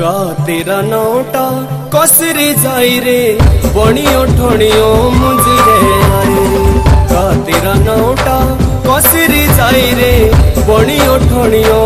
का तेरा नौटा कसरे जाई रे बणियो ठणियो मुझे आए। का तेरा नौटा कसरे जाई रे बणियो ठणियो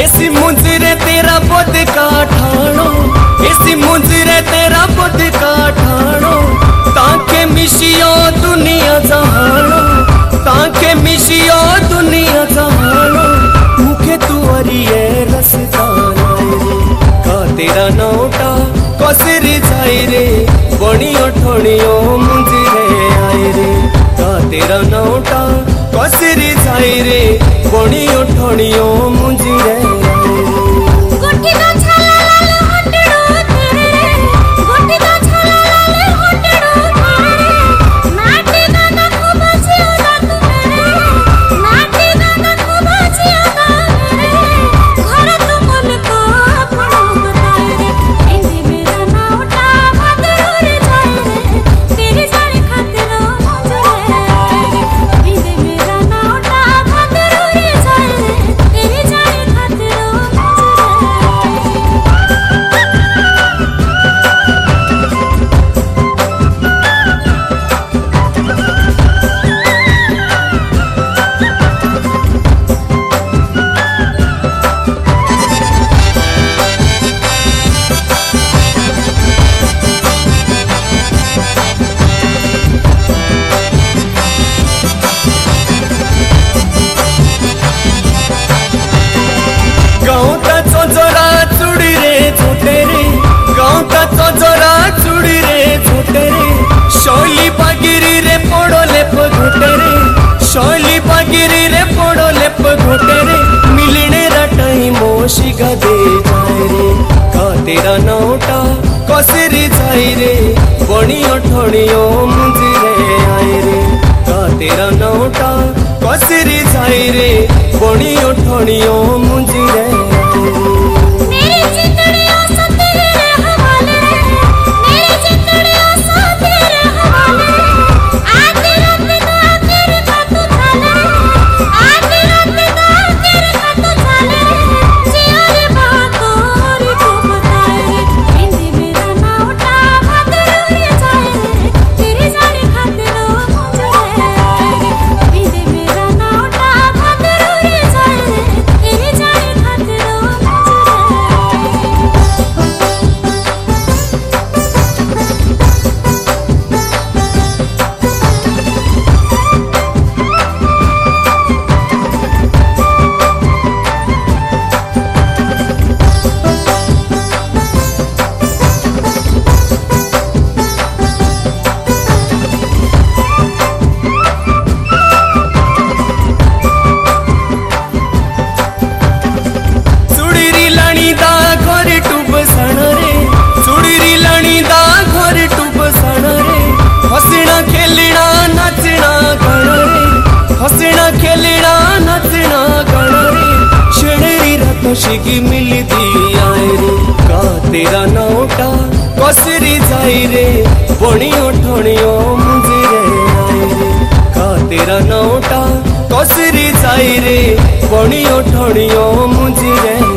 ऐसी मुंजरे तेरा बुद्ध का ठाणो। ऐसी मुंजरे तेरा बुद्ध का ठाणो। ताके मिशियो दुनिया जहाणो ताके मिशियो दुनिया जहाणो मुखे तू अरिए रसता का तेरा नौटा कसरी जाई रे। बणियो ठणियो मुंजरे आए रे। का तेरा नौटा कसरी जाए रे। बणियो ठणियो खुसी गते रे कतेर नौटा कसरी जाइ रे बणियो ओम मुजिरे आए रे कतेर नौटा कसरी जाइ रे बणियो ठणियो खेलना, नचना गणे हसना, खेलना, नचना गणे छड़ी रात खुशी मिलती आए रे। का तेरा नौटा कसरी जाए रे। बणियो ठणियो मुझे रे आए रे। का तेरा नौटा कसरी जाए रे। बणियो ठणियो मुझे रे